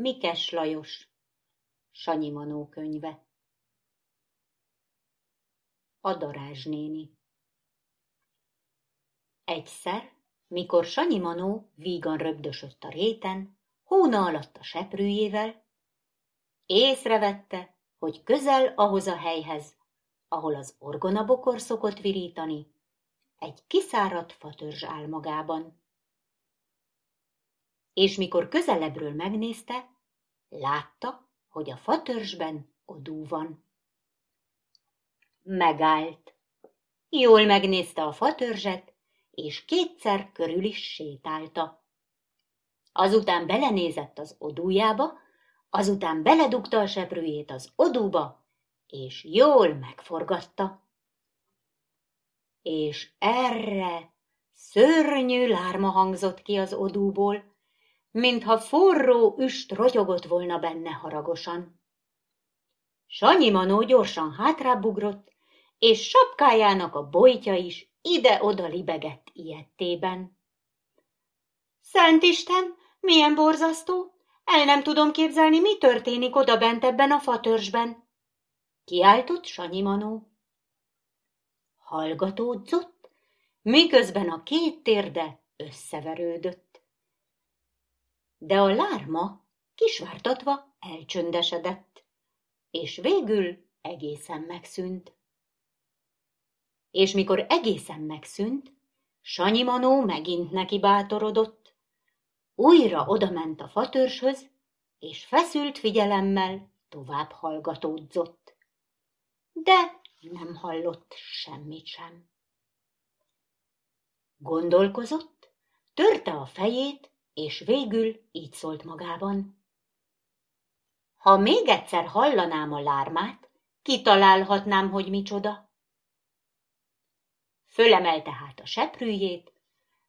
Mikes Lajos Sanyi Manó könyve A darázsnéni Egyszer, mikor Sanyi Manó vígan röbdösött a réten, hóna alatt a seprűjével, észrevette, hogy közel ahhoz a helyhez, ahol az orgonabokor szokott virítani, egy kiszáradt fatörzs áll magában. És mikor közelebbről megnézte, látta, hogy a fatörzsben odú van. Megállt. Jól megnézte a fatörzset, és kétszer körül is sétálta. Azután belenézett az odújába, azután beledugta a seprőjét az odúba, és jól megforgatta. És erre szörnyű lárma hangzott ki az odúból, mintha forró üst rotyogott volna benne haragosan. Sanyi Manó gyorsan hátrább ugrott, és sapkájának a bojtja is ide-oda libegett ilyettében. Szent Isten, milyen borzasztó! El nem tudom képzelni, mi történik oda bent ebben a fatörzsben. Kiáltott Sanyi Manó. Hallgatódzott, miközben a két térde összeverődött. De a lárma kisvártatva elcsöndesedett, és végül egészen megszűnt. És mikor egészen megszűnt, Sanyi Manó megint neki bátorodott. Újra odament a fatörzshöz, és feszült figyelemmel tovább hallgatódzott. De nem hallott semmit sem. Gondolkozott, törte a fejét, és végül így szólt magában. Ha még egyszer hallanám a lármát, kitalálhatnám, hogy micsoda. Fölemelte hát a seprűjét,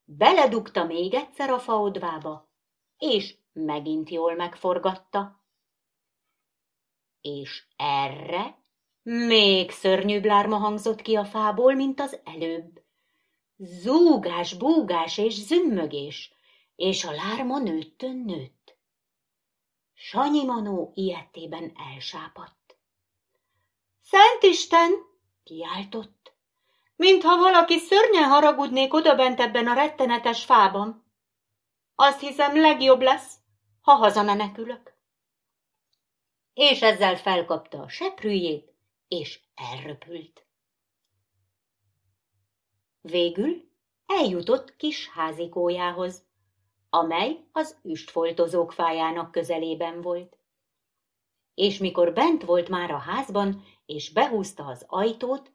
beledugta még egyszer a faodvába, és megint jól megforgatta. És erre még szörnyűbb lárma hangzott ki a fából, mint az előbb. Zúgás, búgás és zümmögés, és a lárma nőttön nőtt. Sanyi Manó ilyettében elsápadt. Szent Isten! kiáltott, mintha valaki szörnyen haragudnék odabent ebben a rettenetes fában. Azt hiszem legjobb lesz, ha hazamenekülök. És ezzel felkapta a seprűjét, és elröpült. Végül eljutott kis házikójához, amely az üstfoltozók fájának közelében volt. És mikor bent volt már a házban, és behúzta az ajtót,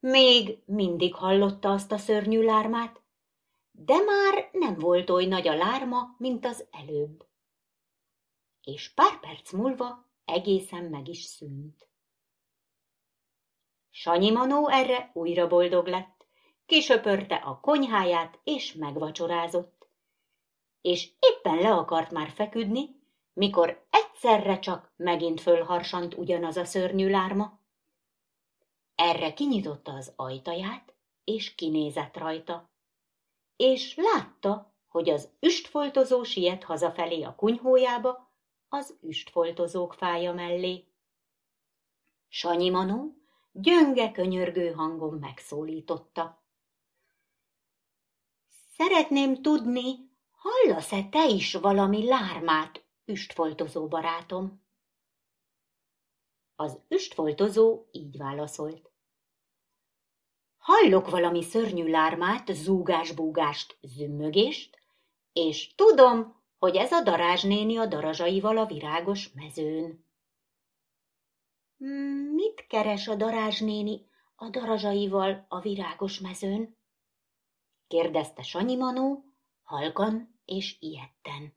még mindig hallotta azt a szörnyű lármát, de már nem volt oly nagy a lárma, mint az előbb. És pár perc múlva egészen meg is szűnt. Sanyi Manó erre újra boldog lett, kisöpörte a konyháját, és megvacsorázott. És éppen le akart már feküdni, mikor egyszerre csak megint fölharsant ugyanaz a szörnyű lárma. Erre kinyitotta az ajtaját, és kinézett rajta. És látta, hogy az üstfoltozó siet hazafelé a kunyhójába, az üstfoltozók fája mellé. Sanyi Manó gyönge könyörgő hangon megszólította. Szeretném tudni, hallasz-e te is valami lármát, üstfoltozó barátom? Az üstfoltozó így válaszolt. Hallok valami szörnyű lármát, zúgás-búgást, zümmögést, és tudom, hogy ez a darázsnéni a darazsaival a virágos mezőn. Mit keres a darázsnéni a darazsaival a virágos mezőn? kérdezte Sanyi Manó, halkan és ijedten.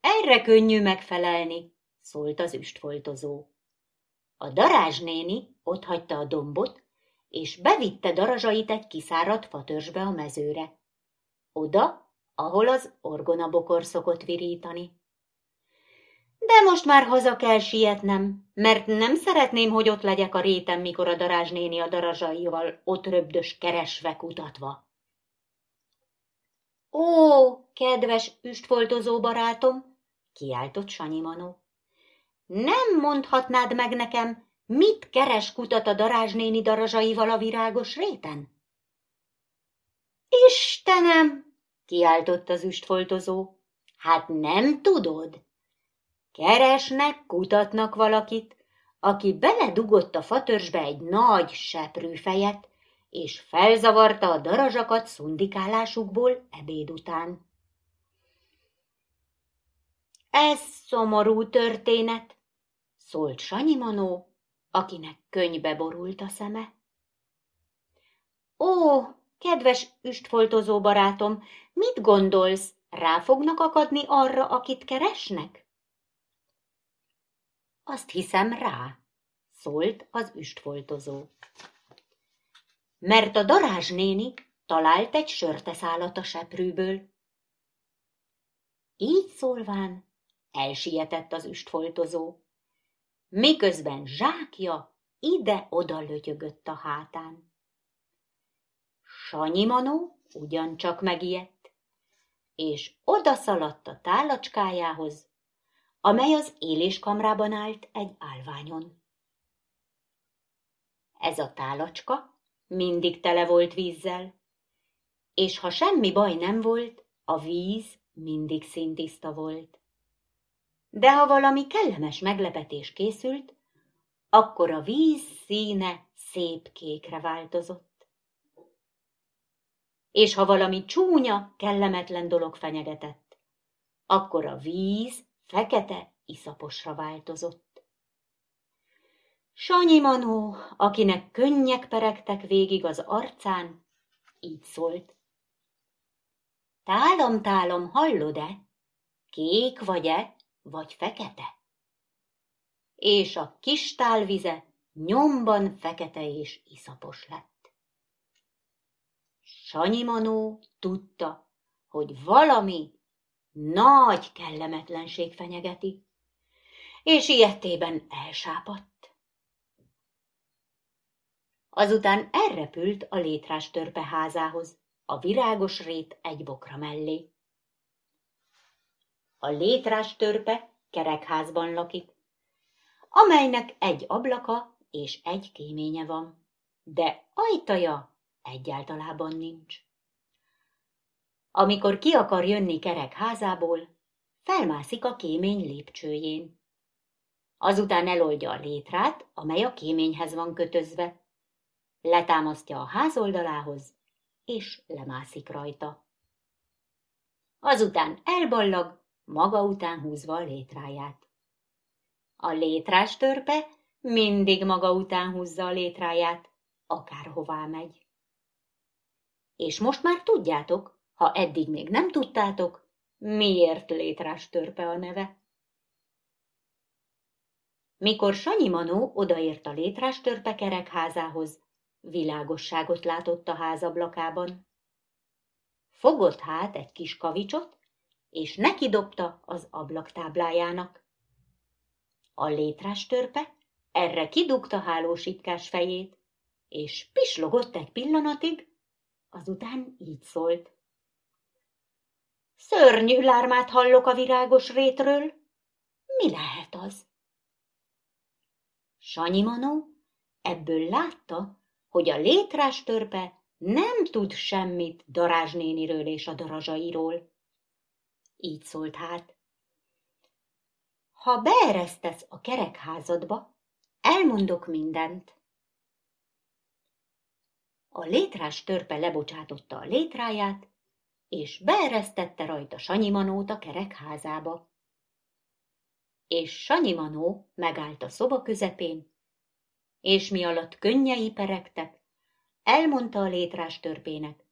Erre könnyű megfelelni, szólt az üstfoltozó. A darázsnéni otthagyta a dombot, és bevitte darazsait egy kiszáradt fatörzsbe a mezőre. Oda, ahol az orgonabokor szokott virítani. De most már haza kell sietnem, mert nem szeretném, hogy ott legyek a réten, mikor a darázsnéni a darazsaival ott röbdös keresve kutatva. Ó, kedves üstfoltozó barátom, kiáltott Sanyi Manó. Nem mondhatnád meg nekem, mit keres kutat a darázsnéni darazsaival a virágos réten? Istenem! kiáltott az üstfoltozó. Hát nem tudod? Keresnek, kutatnak valakit, aki beledugott a fatörsbe egy nagy seprűfejet, és felzavarta a darazsakat szundikálásukból ebéd után. Ez szomorú történet, szólt Sanyi Manó, akinek könybe borult a szeme. Ó, kedves üstfoltozó barátom, mit gondolsz, rá fognak akadni arra, akit keresnek? Azt hiszem rá, szólt az üstfoltozó. Mert a darázs néni talált egy sörteszálat a seprűből. Így szólván elsietett az üstfoltozó, miközben zsákja ide-oda lötyögött a hátán. Sanyi Manó ugyancsak megijedt, és odaszaladt a tálacskájához, amely az éléskamrában állt egy állványon. Ez a tálacska mindig tele volt vízzel, és ha semmi baj nem volt, a víz mindig szintiszta volt. De ha valami kellemes meglepetés készült, akkor a víz színe szép kékre változott. És ha valami csúnya, kellemetlen dolog fenyegetett, akkor a víz fekete iszaposra változott. Sanyi Manó, akinek könnyek peregtek végig az arcán, így szólt. Tálom, tálom, hallod-e? Kék vagy-e, vagy fekete? És a kis tálvize nyomban fekete és iszapos lett. Sanyi Manó tudta, hogy valami nagy kellemetlenség fenyegeti, és ilyettében elsápadt. Azután elrepült a létrás törpe házához, a virágos rét egy bokra mellé. A létrás törpe kerekházban lakik, amelynek egy ablaka és egy kéménye van, de ajtaja egyáltalában nincs. Amikor ki akar jönni kerek házából, felmászik a kémény lépcsőjén. Azután eloldja a létrát, amely a kéményhez van kötözve, letámasztja a házoldalához, és lemászik rajta. Azután elballag, maga után húzva a létráját. A létrás törpe mindig maga után húzza a létráját, akárhová megy. És most már tudjátok, ha eddig még nem tudtátok, miért létrás törpe a neve. Mikor Sanyi Manó odaért a létrás törpe kerekházához, világosságot látott a házablakában. Fogott hát egy kis kavicsot, és neki dobta az ablaktáblájának. A létrás törpe erre kidugta hálósitkás fejét, és pislogott egy pillanatig, azután így szólt. Szörnyű lármát hallok a virágos rétről. Mi lehet az? Sanyi Manó ebből látta, hogy a létrás törpe nem tud semmit Darázs néniről és a darazsairól. Így szólt hát. Ha beeresztesz a kerekházadba, elmondok mindent. A létrás törpe lebocsátotta a létráját, és beeresztette rajta Sanyi Manót a kerekházába. És Sanyi Manó megállt a szoba közepén, és mi alatt könnyei peregtek, elmondta a létrás törpének,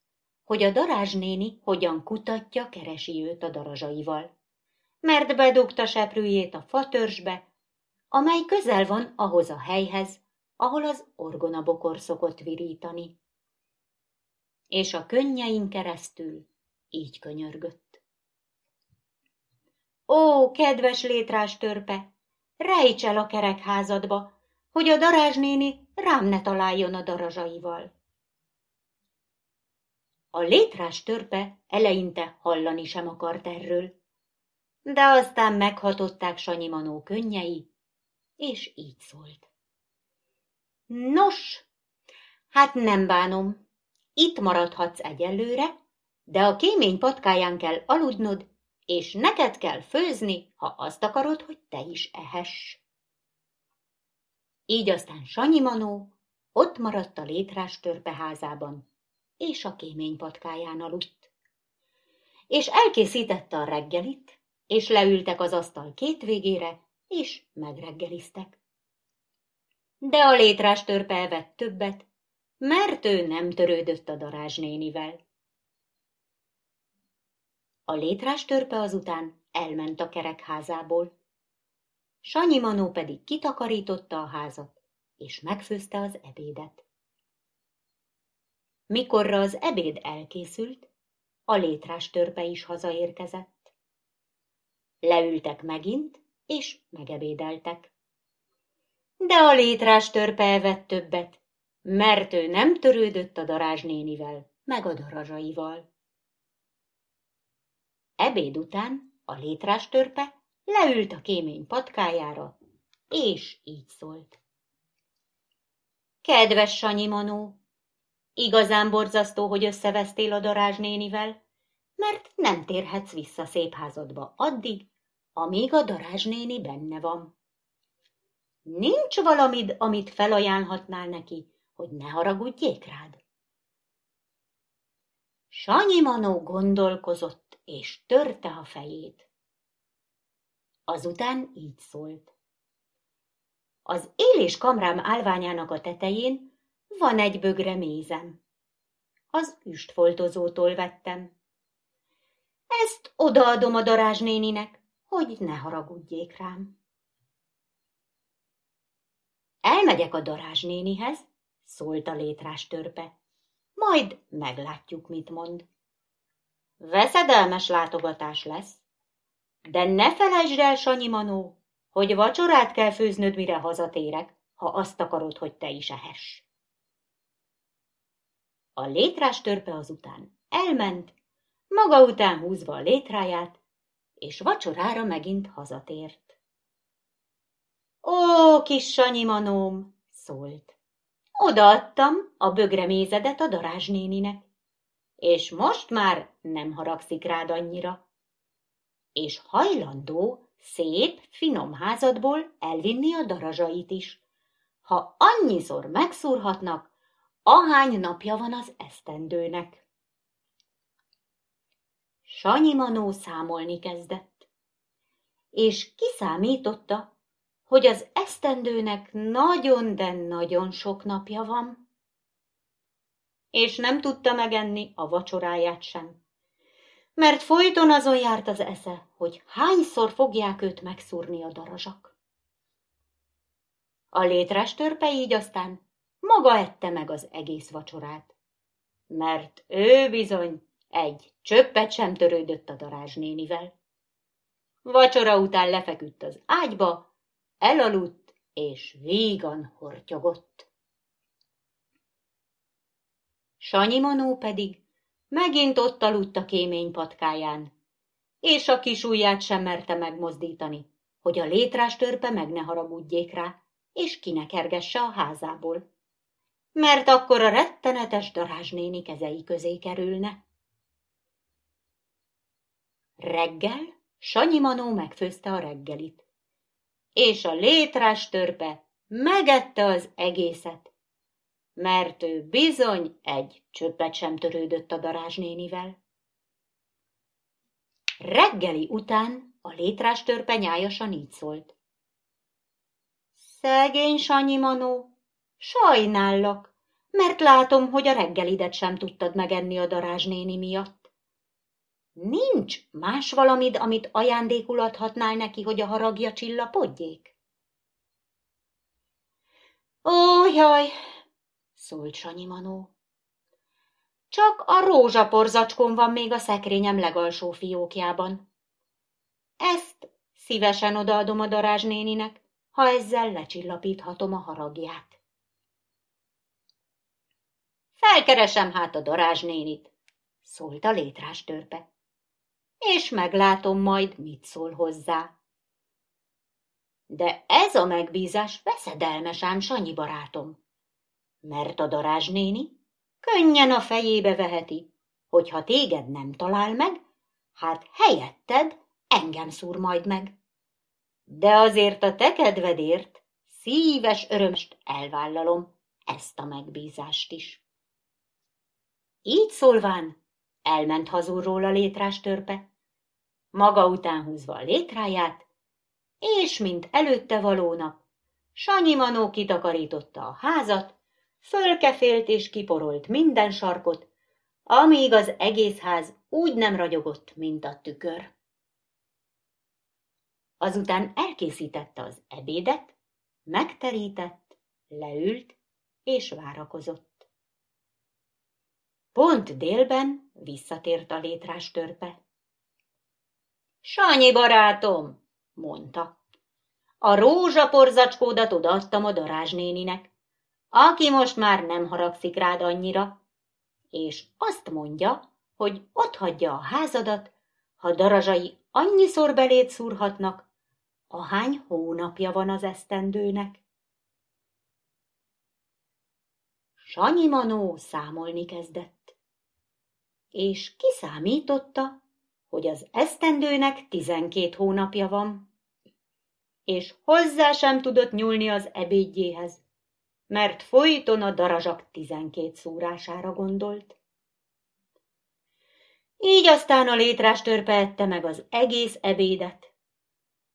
hogy a darázs néni hogyan kutatja, keresi őt a darazsaival. Mert bedugta seprűjét a fatörsbe, amely közel van ahhoz a helyhez, ahol az orgonabokor szokott virítani. És a könnyein keresztül így könyörgött. Ó, kedves létrás törpe, rejts el a kerekházadba, hogy a darázsnéni rám ne találjon a darazsaival. A létrás törpe eleinte hallani sem akart erről, de aztán meghatották Sanyi Manó könnyei, és így szólt. Nos, hát nem bánom, itt maradhatsz egyelőre, de a kémény patkáján kell aludnod, és neked kell főzni, ha azt akarod, hogy te is ehess. Így aztán Sanyi Manó ott maradt a létrás törpeházában, és a kémény patkáján aludt. És elkészítette a reggelit, és leültek az asztal két végére, és megreggeliztek. De a létrás törpe evett többet, mert ő nem törődött a darázs nénivel. A létrás törpe azután elment a kerekházából. Sanyi Manó pedig kitakarította a házat, és megfőzte az ebédet. Mikorra az ebéd elkészült, a létrás törpe is hazaérkezett. Leültek megint, és megebédeltek. De a létrás törpe evett többet, mert ő nem törődött a darázs nénivel, meg a darazsaival. Ebéd után a létrás törpe leült a kémény patkájára, és így szólt. Kedves Sanyi Manó, igazán borzasztó, hogy összevesztél a darázs nénivel, mert nem térhetsz vissza szép házadba addig, amíg a darázs néni benne van. Nincs valamid, amit felajánlhatnál neki, hogy ne haragudjék rád? Sanyi Manó gondolkozott, és törte a fejét. Azután így szólt. Az élés kamrám állványának a tetején van egy bögre mézem. Az üstfoltozótól vettem. Ezt odaadom a darázs néninek, hogy ne haragudjék rám. Elmegyek a darázs nénihez, szólt a létrás törpe. Majd meglátjuk, mit mond. Veszedelmes látogatás lesz, de ne felejtsd el, Sanyi Manó, hogy vacsorát kell főznöd, mire hazatérek, ha azt akarod, hogy te is ehess. A létrás törpe azután elment, maga után húzva a létráját, és vacsorára megint hazatért. Ó, kis Sanyi Manóm, szólt. Odaadtam a bögremézedet a darázsnéninek, és most már nem haragszik rád annyira. És hajlandó szép, finom házadból elvinni a darazsait is, ha annyiszor megszúrhatnak, ahány napja van az esztendőnek. Sanyi Manó számolni kezdett, és kiszámította, hogy az esztendőnek nagyon, de nagyon sok napja van. És nem tudta megenni a vacsoráját sem, mert folyton azon járt az esze, hogy hányszor fogják őt megszúrni a darazsak. A létres törpe így aztán maga ette meg az egész vacsorát, mert ő bizony egy csöppet sem törődött a darázsnénivel. Vacsora után lefeküdt az ágyba, elaludt és vígan hortyogott. Sanyi Manó pedig megint ott aludt a kémény patkáján, és a kis ujját sem merte megmozdítani, hogy a létrás törpe meg ne haragudjék rá, és kinekergesse a házából. Mert akkor a rettenetes darázsnéni kezei közé kerülne. Reggel Sanyi Manó megfőzte a reggelit és a létrás törpe megette az egészet, mert ő bizony egy csöppet sem törődött a darázsnénivel. Reggeli után a létrás törpe nyájasan így szólt. Szegény Sanyi Manó, sajnállak, mert látom, hogy a reggelidet sem tudtad megenni a darázsnéni miatt. Nincs más valamid, amit ajándékul adhatnál neki, hogy a haragja csillapodjék? Ó, jaj, szólt Sanyi Manó. Csak a rózsaporzacskon van még a szekrényem legalsó fiókjában. Ezt szívesen odaadom a darázsnéninek, ha ezzel lecsillapíthatom a haragját. Felkeresem hát a darázsnénit, szólt a létrás törpe és meglátom majd, mit szól hozzá. De ez a megbízás veszedelmes ám, Sanyi barátom, mert a darázsnéni könnyen a fejébe veheti, hogy ha téged nem talál meg, hát helyetted engem szúr majd meg. De azért a te kedvedért szíves örömst elvállalom ezt a megbízást is. Így szólván elment hazulról a létrás törpe, maga után húzva a létráját, és mint előtte valónap, Sanyi Manó kitakarította a házat, fölkefélt és kiporolt minden sarkot, amíg az egész ház úgy nem ragyogott, mint a tükör. Azután elkészítette az ebédet, megterített, leült és várakozott. Pont délben visszatért a létrás törpe. Sanyi barátom, mondta. A rózsaporzacskódat odaadtam a darázsnéninek, aki most már nem haragszik rád annyira, és azt mondja, hogy ott hagyja a házadat, ha darazsai annyiszor belét szúrhatnak, ahány hónapja van az esztendőnek. Sanyi Manó számolni kezdett, és kiszámította, hogy az esztendőnek tizenkét hónapja van, és hozzá sem tudott nyúlni az ebédjéhez, mert folyton a darazsak tizenkét szúrására gondolt. Így aztán a létrás törpe ette meg az egész ebédet,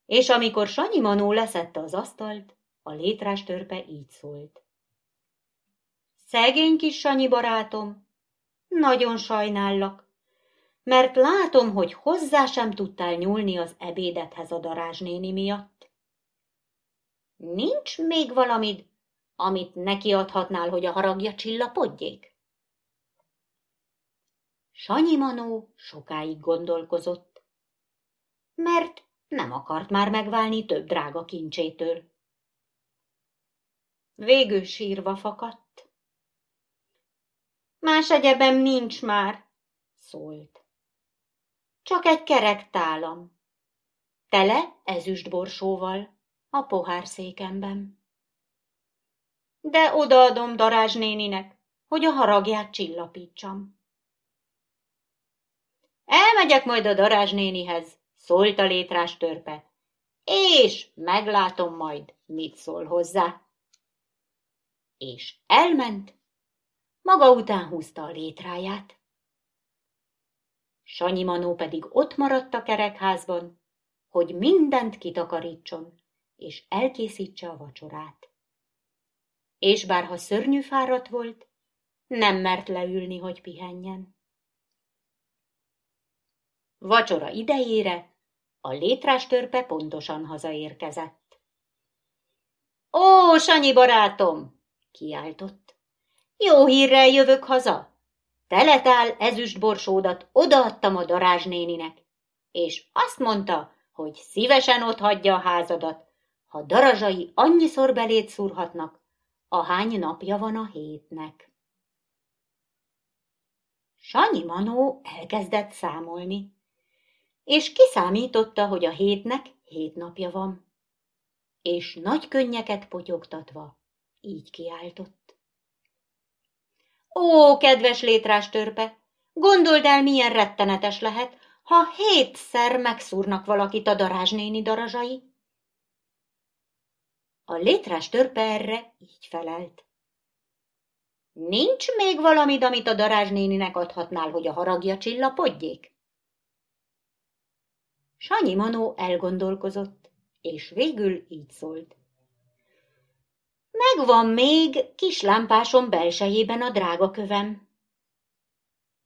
és amikor Sanyi Manó leszette az asztalt, a létrás törpe így szólt. Szegény kis Sanyi barátom, nagyon sajnállak, mert látom, hogy hozzá sem tudtál nyúlni az ebédethez a darázsnéni miatt. Nincs még valamid, amit neki adhatnál, hogy a haragja csillapodjék? Sanyi Manó sokáig gondolkozott, mert nem akart már megválni több drága kincsétől. Végül sírva fakadt. Más egyebem nincs már, szólt. Csak egy kerek tálam, tele ezüstborsóval a pohárszékemben. De odaadom Darázs néninek, hogy a haragját csillapítsam. Elmegyek majd a Darázs nénihez, szólt a létrás törpe, és meglátom majd, mit szól hozzá. És elment, maga után húzta a létráját. Sanyi Manó pedig ott maradt a kerekházban, hogy mindent kitakarítson, és elkészítse a vacsorát. És bárha szörnyű fáradt volt, nem mert leülni, hogy pihenjen. Vacsora idejére a létrás törpe pontosan hazaérkezett. Ó, Sanyi barátom! kiáltott. Jó hírrel jövök haza. Teletál ezüstborsódat odaadtam a darázsnéninek, és azt mondta, hogy szívesen ott hagyja a házadat, ha darazsai annyiszor belét szúrhatnak, ahány napja van a hétnek. Sanyi Manó elkezdett számolni és kiszámította, hogy a hétnek hét napja van. És nagy könnyeket potyogtatva így kiáltott. Ó, kedves létrás törpe, gondold el, milyen rettenetes lehet, ha hétszer megszúrnak valakit a darázsnéni darazsai. A létrás törpe erre így felelt. Nincs még valamid, amit a darázsnéninek adhatnál, hogy a haragja csillapodjék? Sanyi Manó elgondolkozott, és végül így szólt. Megvan még kis lámpásom belsejében a drága kövem.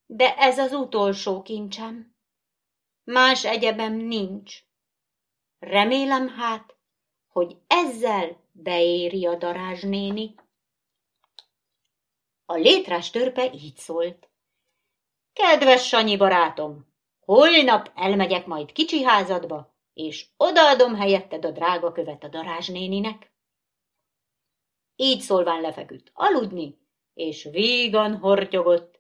De ez az utolsó kincsem. Más egyebem nincs. Remélem hát, hogy ezzel beéri a darázsnéni. A létrás törpe így szólt. Kedves Sanyi barátom, Holnap elmegyek majd kicsi házadba, és odaadom helyetted a drága követ a darázsnéninek. Így szólván lefeküdt aludni, és vígan hortyogott,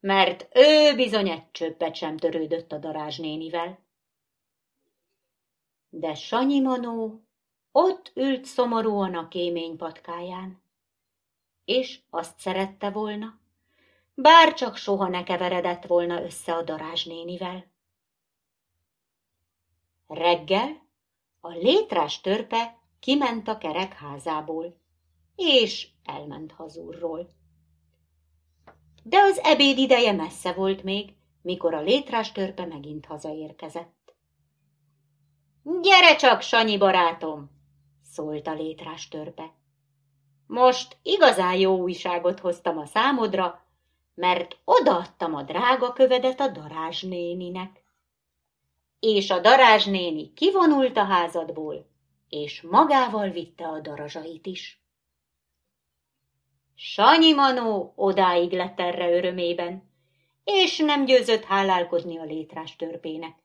mert ő bizony egy csöppet sem törődött a darázsnénivel. De Sanyi Manó ott ült szomorúan a kémény patkáján, és azt szerette volna, bár csak soha ne keveredett volna össze a darázsnénivel. Reggel a létrás törpe kiment a kerek házából, és elment hazúrról. De az ebéd ideje messze volt még, mikor a létrás törpe megint hazaérkezett. Gyere csak, Sanyi barátom, szólt a létrás törpe. Most igazán jó újságot hoztam a számodra, mert odaadtam a drága kövedet a darázsnéninek. És a darázsnéni kivonult a házadból, és magával vitte a darazsait is. Sanyi Manó odáig lett erre örömében, és nem győzött hálálkodni a létrás törpének.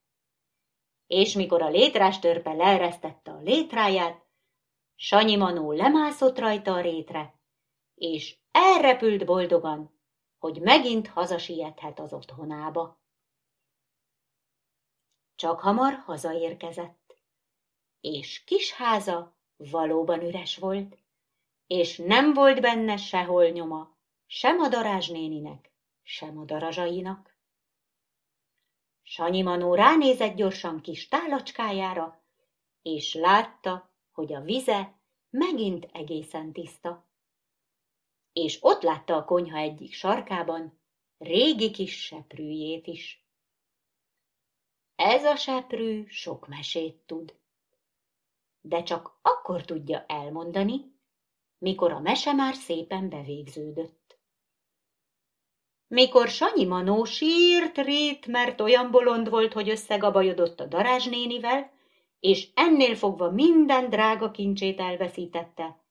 És mikor a létrás törpe leeresztette a létráját, Sanyi Manó lemászott rajta a rétre, és elrepült boldogan, hogy megint hazasiethet az otthonába. Csak hamar hazaérkezett, és kis háza valóban üres volt, és nem volt benne sehol nyoma, sem a darázsnéninek, sem a darazsainak. Sanyi Manó ránézett gyorsan kis tálacskájára, és látta, hogy a vize megint egészen tiszta. És ott látta a konyha egyik sarkában régi kis seprűjét is. Ez a seprű sok mesét tud, de csak akkor tudja elmondani, mikor a mese már szépen bevégződött. Mikor Sanyi Manó sírt rít, mert olyan bolond volt, hogy összegabajodott a darázsnénivel, és ennél fogva minden drága kincsét elveszítette.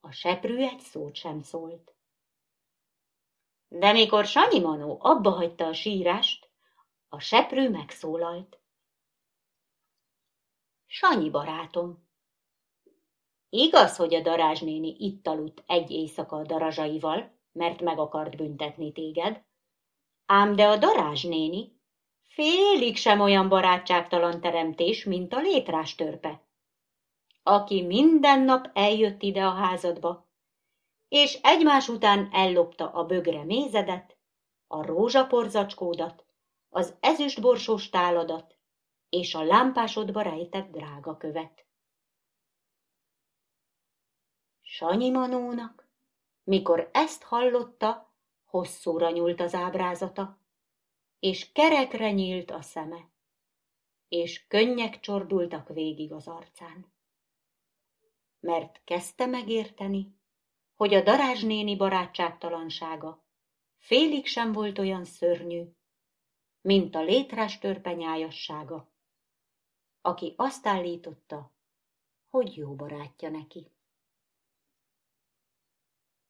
A seprű egy szót sem szólt. De mikor Sanyi Manó abba hagyta a sírást, a seprű megszólalt. Sanyi barátom, igaz, hogy a darázsnéni itt aludt egy éjszaka a darazsaival, mert meg akart büntetni téged, ám de a darázsnéni félig sem olyan barátságtalan teremtés, mint a létrás törpe, aki minden nap eljött ide a házadba, és egymás után ellopta a bögre mézedet, a rózsaporzacskódat, az ezüstborsós táladat és a lámpásodba rejtett drága követ. Sanyi Manónak, mikor ezt hallotta, hosszúra nyúlt az ábrázata, és kerekre nyílt a szeme, és könnyek csordultak végig az arcán. Mert kezdte megérteni, hogy a darázsnéni barátságtalansága félig sem volt olyan szörnyű, mint a létrás törpenyájassága, aki azt állította, hogy jó barátja neki.